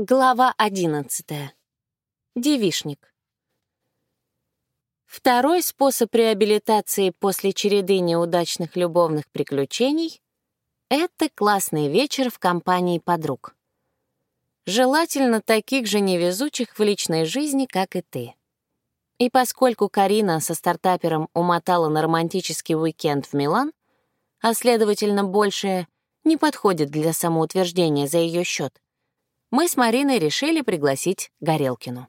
Глава одиннадцатая. Девишник. Второй способ реабилитации после череды неудачных любовных приключений — это классный вечер в компании подруг. Желательно таких же невезучих в личной жизни, как и ты. И поскольку Карина со стартапером умотала на романтический уикенд в Милан, а, следовательно, большее не подходит для самоутверждения за ее счет, мы с Мариной решили пригласить Горелкину.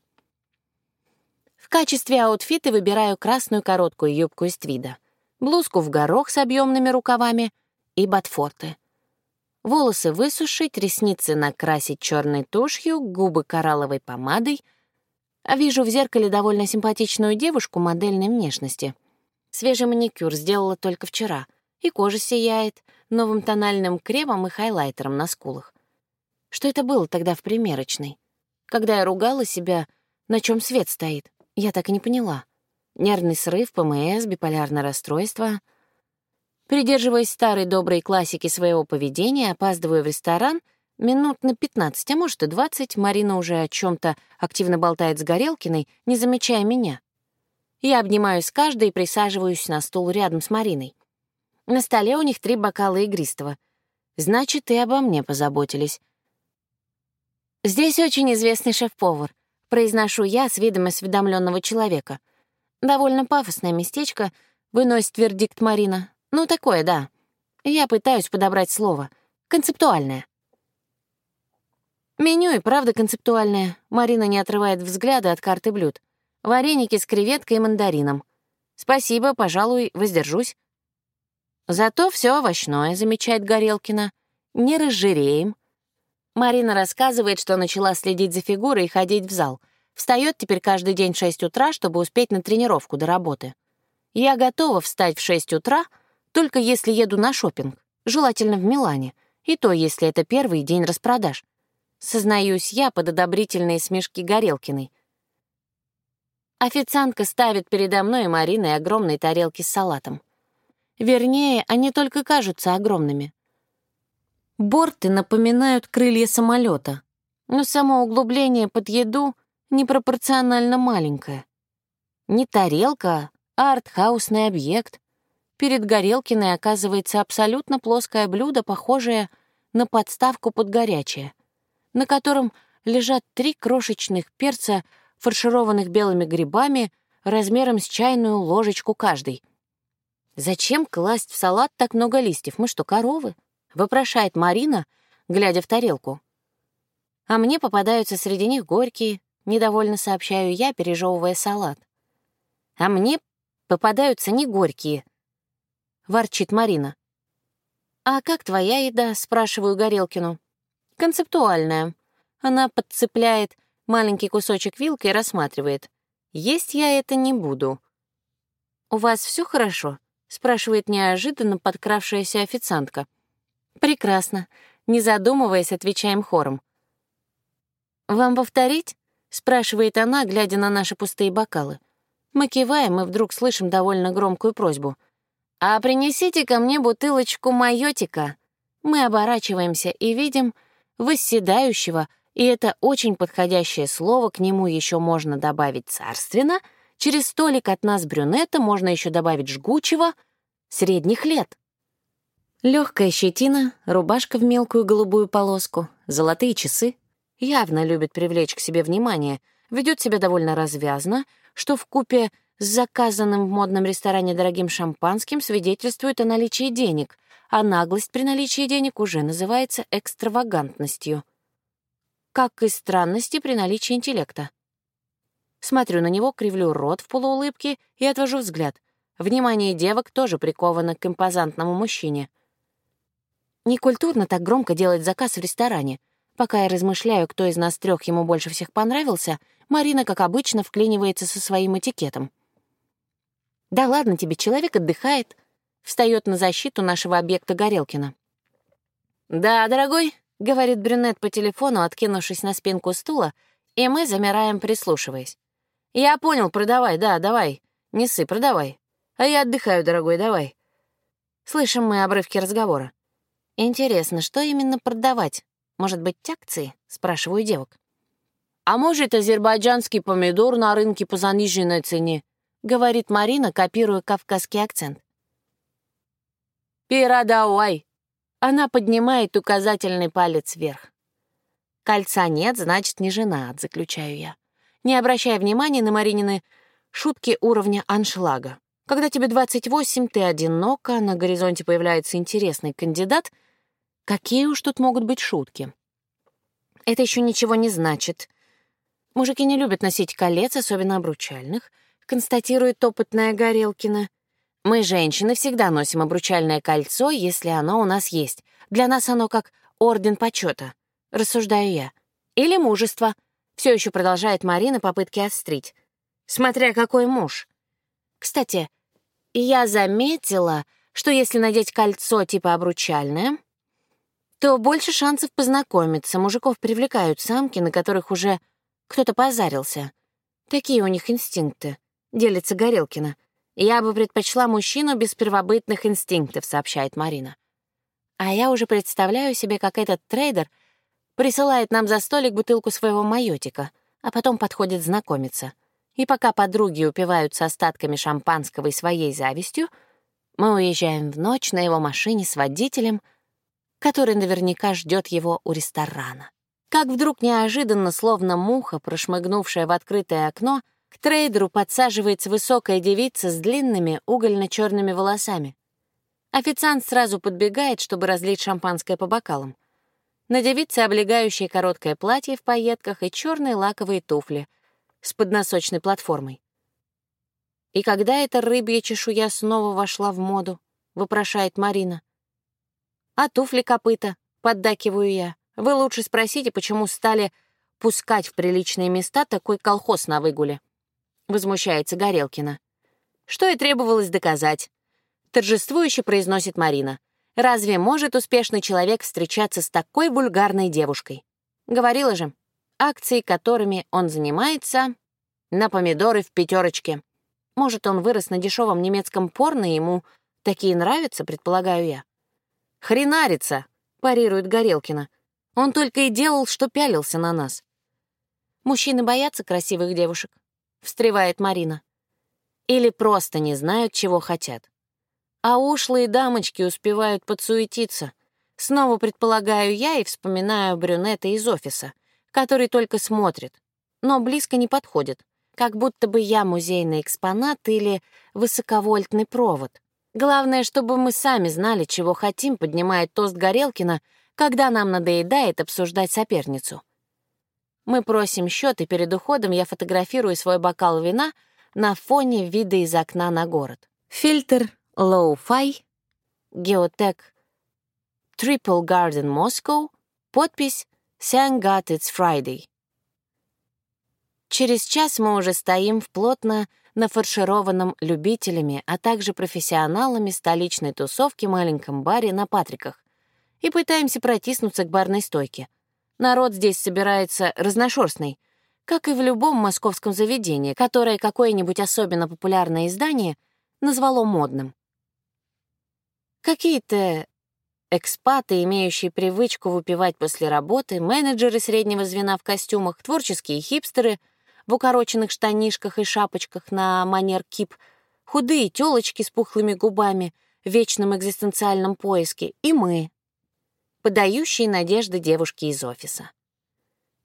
В качестве аутфита выбираю красную короткую юбку из твида, блузку в горох с объемными рукавами и ботфорты. Волосы высушить, ресницы накрасить черной тушью, губы коралловой помадой. А вижу в зеркале довольно симпатичную девушку модельной внешности. Свежий маникюр сделала только вчера, и кожа сияет новым тональным кремом и хайлайтером на скулах. Что это было тогда в примерочной? Когда я ругала себя, на чем свет стоит, я так и не поняла. Нервный срыв, ПМС, биполярное расстройство. Придерживаясь старой доброй классики своего поведения, опаздываю в ресторан минут на 15, а может и 20, Марина уже о чем то активно болтает с Горелкиной, не замечая меня. Я обнимаюсь с каждой и присаживаюсь на стул рядом с Мариной. На столе у них три бокала игристого. Значит, и обо мне позаботились. «Здесь очень известный шеф-повар», — произношу я с видом осведомленного человека. «Довольно пафосное местечко», — выносит вердикт Марина. «Ну, такое, да. Я пытаюсь подобрать слово. Концептуальное». Меню и правда концептуальное. Марина не отрывает взгляда от карты блюд. Вареники с креветкой и мандарином. Спасибо, пожалуй, воздержусь. Зато все овощное, замечает Горелкина. Не разжиреем, Марина рассказывает, что начала следить за фигурой и ходить в зал. Встает теперь каждый день в 6 утра, чтобы успеть на тренировку до работы. Я готова встать в 6 утра, только если еду на шопинг, желательно в Милане, и то, если это первый день распродаж. Сознаюсь я под одобрительные смешки Горелкиной. Официантка ставит передо мной и Мариной огромные тарелки с салатом. Вернее, они только кажутся огромными. Борты напоминают крылья самолета, но само углубление под еду непропорционально маленькое. Не тарелка, а артхаусный объект. Перед Горелкиной оказывается абсолютно плоское блюдо, похожее на подставку под горячее, на котором лежат три крошечных перца, фаршированных белыми грибами, размером с чайную ложечку каждый. Зачем класть в салат так много листьев? Мы что, коровы? — вопрошает Марина, глядя в тарелку. А мне попадаются среди них горькие, недовольно сообщаю я, пережевывая салат. А мне попадаются не горькие, — ворчит Марина. «А как твоя еда?» — спрашиваю Горелкину. «Концептуальная». Она подцепляет маленький кусочек вилкой и рассматривает. «Есть я это не буду». «У вас все хорошо?» — спрашивает неожиданно подкравшаяся официантка. «Прекрасно», — не задумываясь, отвечаем хором. «Вам повторить?» — спрашивает она, глядя на наши пустые бокалы. Мы киваем и вдруг слышим довольно громкую просьбу. «А принесите ко мне бутылочку майотика». Мы оборачиваемся и видим восседающего, и это очень подходящее слово, к нему еще можно добавить царственно, через столик от нас брюнета можно еще добавить жгучего, средних лет. Легкая щетина, рубашка в мелкую голубую полоску, золотые часы. Явно любит привлечь к себе внимание, ведет себя довольно развязно, что в купе с заказанным в модном ресторане дорогим шампанским свидетельствует о наличии денег, а наглость при наличии денег уже называется экстравагантностью. Как и странности при наличии интеллекта. Смотрю на него, кривлю рот в полуулыбке и отвожу взгляд. Внимание девок тоже приковано к импозантному мужчине — Некультурно так громко делать заказ в ресторане. Пока я размышляю, кто из нас трех ему больше всех понравился, Марина, как обычно, вклинивается со своим этикетом. «Да ладно тебе, человек отдыхает», — встает на защиту нашего объекта Горелкина. «Да, дорогой», — говорит брюнет по телефону, откинувшись на спинку стула, и мы замираем, прислушиваясь. «Я понял, продавай, да, давай. Несы, продавай. А я отдыхаю, дорогой, давай». Слышим мы обрывки разговора. Интересно, что именно продавать? Может быть, акции?» — спрашиваю девок. «А может, азербайджанский помидор на рынке по заниженной цене?» — говорит Марина, копируя кавказский акцент. «Пира давай!» Она поднимает указательный палец вверх. «Кольца нет, значит, не женат», — заключаю я. Не обращая внимания на Маринины шутки уровня аншлага. Когда тебе 28, ты одинока, на горизонте появляется интересный кандидат. Какие уж тут могут быть шутки? Это еще ничего не значит. Мужики не любят носить колец, особенно обручальных, констатирует опытная Горелкина. Мы, женщины, всегда носим обручальное кольцо, если оно у нас есть. Для нас оно как орден почета, рассуждаю я. Или мужество. Все еще продолжает Марина попытки острить. Смотря какой муж. Кстати, я заметила, что если надеть кольцо типа обручальное, то больше шансов познакомиться. Мужиков привлекают самки, на которых уже кто-то позарился. Такие у них инстинкты, делится Горелкина. Я бы предпочла мужчину без первобытных инстинктов, сообщает Марина. А я уже представляю себе, как этот трейдер присылает нам за столик бутылку своего майотика, а потом подходит знакомиться — и пока подруги упиваются остатками шампанского и своей завистью, мы уезжаем в ночь на его машине с водителем, который наверняка ждет его у ресторана. Как вдруг неожиданно, словно муха, прошмыгнувшая в открытое окно, к трейдеру подсаживается высокая девица с длинными угольно-черными волосами. Официант сразу подбегает, чтобы разлить шампанское по бокалам. На девице облегающее короткое платье в пайетках и черные лаковые туфли — с подносочной платформой. «И когда эта рыбья чешуя снова вошла в моду?» — вопрошает Марина. «А туфли копыта?» — поддакиваю я. «Вы лучше спросите, почему стали пускать в приличные места такой колхоз на выгуле?» — возмущается Горелкина. «Что и требовалось доказать», — торжествующе произносит Марина. «Разве может успешный человек встречаться с такой вульгарной девушкой?» Говорила же, акции, которыми он занимается, на помидоры в пятерочке. Может, он вырос на дешевом немецком порно, и ему такие нравятся, предполагаю я. «Хренарится», — парирует Горелкина. «Он только и делал, что пялился на нас». «Мужчины боятся красивых девушек», — встревает Марина. «Или просто не знают, чего хотят. А ушлые дамочки успевают подсуетиться. Снова предполагаю я и вспоминаю брюнета из офиса — который только смотрит, но близко не подходит, как будто бы я музейный экспонат или высоковольтный провод. Главное, чтобы мы сами знали, чего хотим, поднимает тост Горелкина, когда нам надоедает обсуждать соперницу. Мы просим счет, и перед уходом я фотографирую свой бокал вина на фоне вида из окна на город. Фильтр Low-Fi, Geotech Triple Garden Moscow, подпись Thank God it's Friday. Через час мы уже стоим в плотно нафаршированном любителями, а также профессионалами столичной тусовки маленьком баре на Патриках и пытаемся протиснуться к барной стойке. Народ здесь собирается разношерстный, как и в любом московском заведении, которое какое-нибудь особенно популярное издание назвало модным. Какие-то Экспаты, имеющие привычку выпивать после работы, менеджеры среднего звена в костюмах, творческие хипстеры в укороченных штанишках и шапочках на манер кип, худые тёлочки с пухлыми губами в вечном экзистенциальном поиске и мы, подающие надежды девушки из офиса.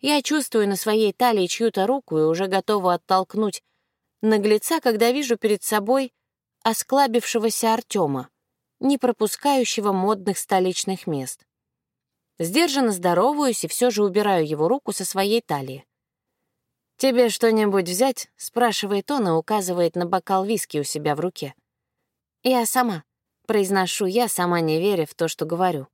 Я чувствую на своей талии чью-то руку и уже готова оттолкнуть наглеца, когда вижу перед собой осклабившегося Артема не пропускающего модных столичных мест. Сдержанно здороваюсь и все же убираю его руку со своей талии. «Тебе что-нибудь взять?» — спрашивает он и указывает на бокал виски у себя в руке. «Я сама», — произношу я, сама не веря в то, что говорю.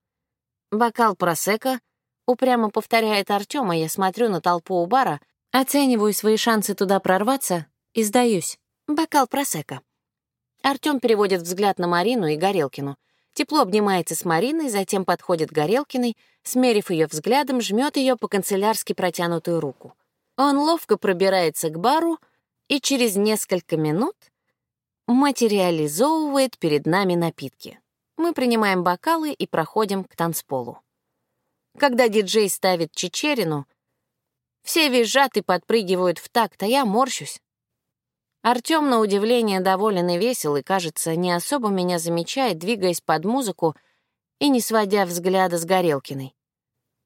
«Бокал просека», — упрямо повторяет Артём, а я смотрю на толпу у бара, оцениваю свои шансы туда прорваться и сдаюсь. «Бокал просека». Артём переводит взгляд на Марину и Горелкину. Тепло обнимается с Мариной, затем подходит к Горелкиной, смерив ее взглядом, жмет ее по канцелярски протянутую руку. Он ловко пробирается к бару и через несколько минут материализовывает перед нами напитки. Мы принимаем бокалы и проходим к танцполу. Когда диджей ставит чечерину, все визжат и подпрыгивают в такт, а я морщусь. Артём, на удивление, доволен и весел, и, кажется, не особо меня замечает, двигаясь под музыку и не сводя взгляда с Горелкиной.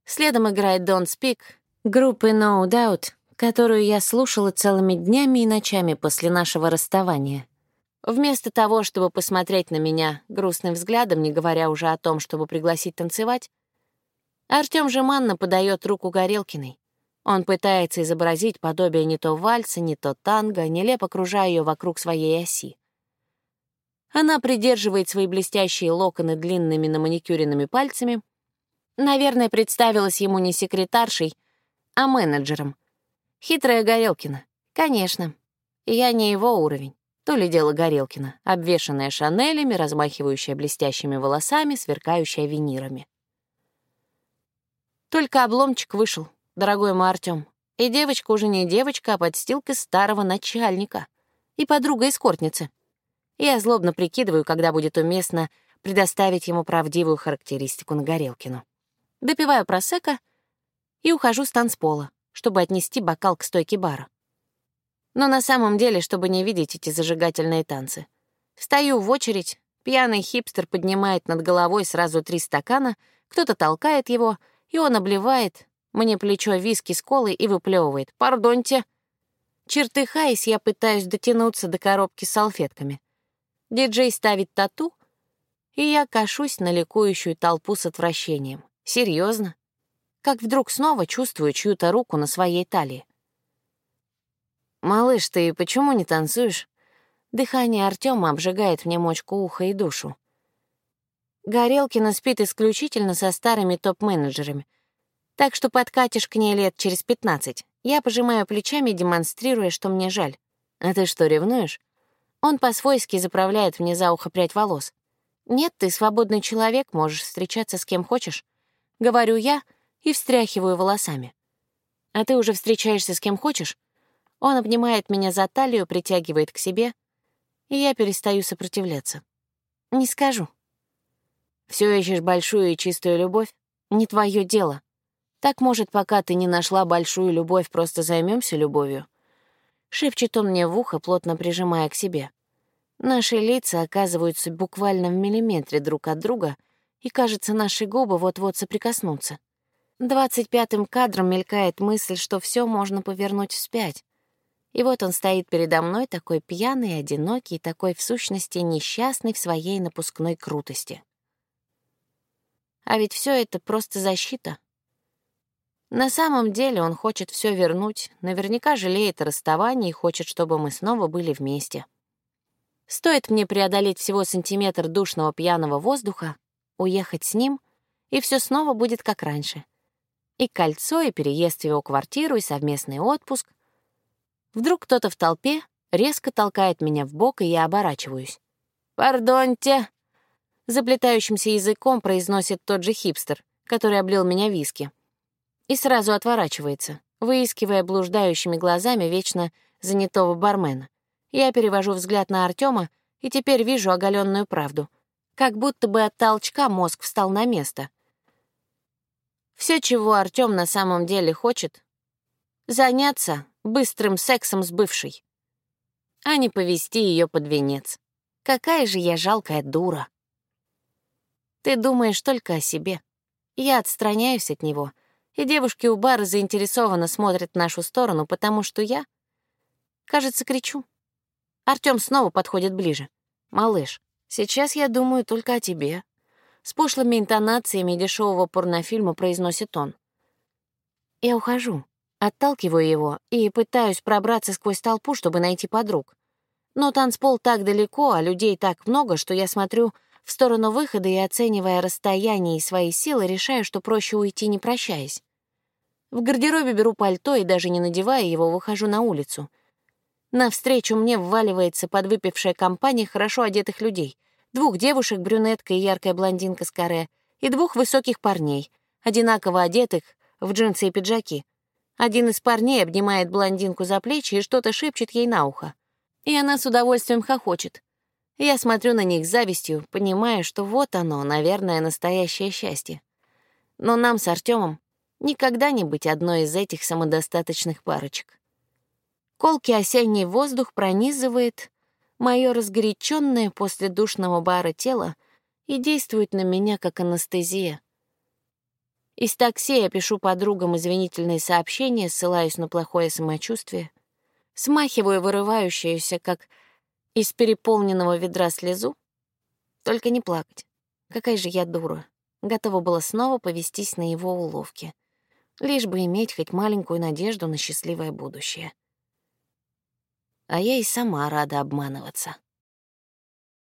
Следом играет Don't Speak группы No Doubt, которую я слушала целыми днями и ночами после нашего расставания. Вместо того, чтобы посмотреть на меня грустным взглядом, не говоря уже о том, чтобы пригласить танцевать, Артём жеманно подает руку Горелкиной. Он пытается изобразить подобие не то вальса, не то танго, нелепо кружая ее вокруг своей оси. Она придерживает свои блестящие локоны длинными на маникюренными пальцами. Наверное, представилась ему не секретаршей, а менеджером. Хитрая Горелкина. Конечно. Я не его уровень. То ли дело Горелкина, обвешанная шанелями, размахивающая блестящими волосами, сверкающая винирами. Только обломчик вышел, дорогой мой Артём. И девочка уже не девочка, а подстилка старого начальника. И подруга эскортницы. Я злобно прикидываю, когда будет уместно предоставить ему правдивую характеристику на Горелкину. Допиваю просека и ухожу с танцпола, чтобы отнести бокал к стойке бара. Но на самом деле, чтобы не видеть эти зажигательные танцы. Стою в очередь, пьяный хипстер поднимает над головой сразу три стакана, кто-то толкает его, и он обливает мне плечо виски с колой и выплевывает. «Пардоньте». Чертыхаясь, я пытаюсь дотянуться до коробки с салфетками. Диджей ставит тату, и я кашусь на ликующую толпу с отвращением. Серьезно? Как вдруг снова чувствую чью-то руку на своей талии. «Малыш, ты почему не танцуешь?» Дыхание Артема обжигает мне мочку уха и душу. Горелкина спит исключительно со старыми топ-менеджерами, так что подкатишь к ней лет через пятнадцать. Я пожимаю плечами, демонстрируя, что мне жаль. А ты что, ревнуешь? Он по-свойски заправляет мне за ухо прядь волос. «Нет, ты свободный человек, можешь встречаться с кем хочешь». Говорю я и встряхиваю волосами. «А ты уже встречаешься с кем хочешь?» Он обнимает меня за талию, притягивает к себе, и я перестаю сопротивляться. Не скажу. Все ищешь большую и чистую любовь? Не твое дело. Так, может, пока ты не нашла большую любовь, просто займемся любовью? Шепчет он мне в ухо, плотно прижимая к себе. Наши лица оказываются буквально в миллиметре друг от друга, и, кажется, наши губы вот-вот соприкоснутся. Двадцать пятым кадром мелькает мысль, что все можно повернуть вспять. И вот он стоит передо мной, такой пьяный, одинокий, такой в сущности несчастный в своей напускной крутости. А ведь все это просто защита. На самом деле он хочет все вернуть, наверняка жалеет о расставании и хочет, чтобы мы снова были вместе. Стоит мне преодолеть всего сантиметр душного пьяного воздуха, уехать с ним, и все снова будет как раньше. И кольцо, и переезд в его квартиру, и совместный отпуск — Вдруг кто-то в толпе резко толкает меня в бок, и я оборачиваюсь. «Пардоньте!» Заплетающимся языком произносит тот же хипстер, который облил меня виски. И сразу отворачивается, выискивая блуждающими глазами вечно занятого бармена. Я перевожу взгляд на Артема и теперь вижу оголенную правду. Как будто бы от толчка мозг встал на место. Все, чего Артем на самом деле хочет — заняться быстрым сексом с бывшей, а не повести ее под венец. Какая же я жалкая дура. Ты думаешь только о себе. Я отстраняюсь от него, и девушки у бара заинтересованно смотрят в нашу сторону, потому что я, кажется, кричу. Артём снова подходит ближе. «Малыш, сейчас я думаю только о тебе». С пошлыми интонациями дешевого порнофильма произносит он. Я ухожу. Отталкиваю его и пытаюсь пробраться сквозь толпу, чтобы найти подруг. Но танцпол так далеко, а людей так много, что я смотрю в сторону выхода и, оценивая расстояние и свои силы, решаю, что проще уйти, не прощаясь. В гардеробе беру пальто и, даже не надевая его, выхожу на улицу. Навстречу мне вваливается подвыпившая компания хорошо одетых людей. Двух девушек, брюнетка и яркая блондинка с каре, и двух высоких парней, одинаково одетых в джинсы и пиджаки. Один из парней обнимает блондинку за плечи и что-то шепчет ей на ухо. И она с удовольствием хохочет. Я смотрю на них с завистью, понимая, что вот оно, наверное, настоящее счастье. Но нам с Артемом никогда не быть одной из этих самодостаточных парочек. Колкий осенний воздух пронизывает мое разгоряченное после душного бара тело и действует на меня как анестезия. Из такси я пишу подругам извинительные сообщения, ссылаюсь на плохое самочувствие, смахиваю вырывающуюся, как из переполненного ведра слезу. Только не плакать. Какая же я дура. Готова была снова повестись на его уловки. Лишь бы иметь хоть маленькую надежду на счастливое будущее. А я и сама рада обманываться.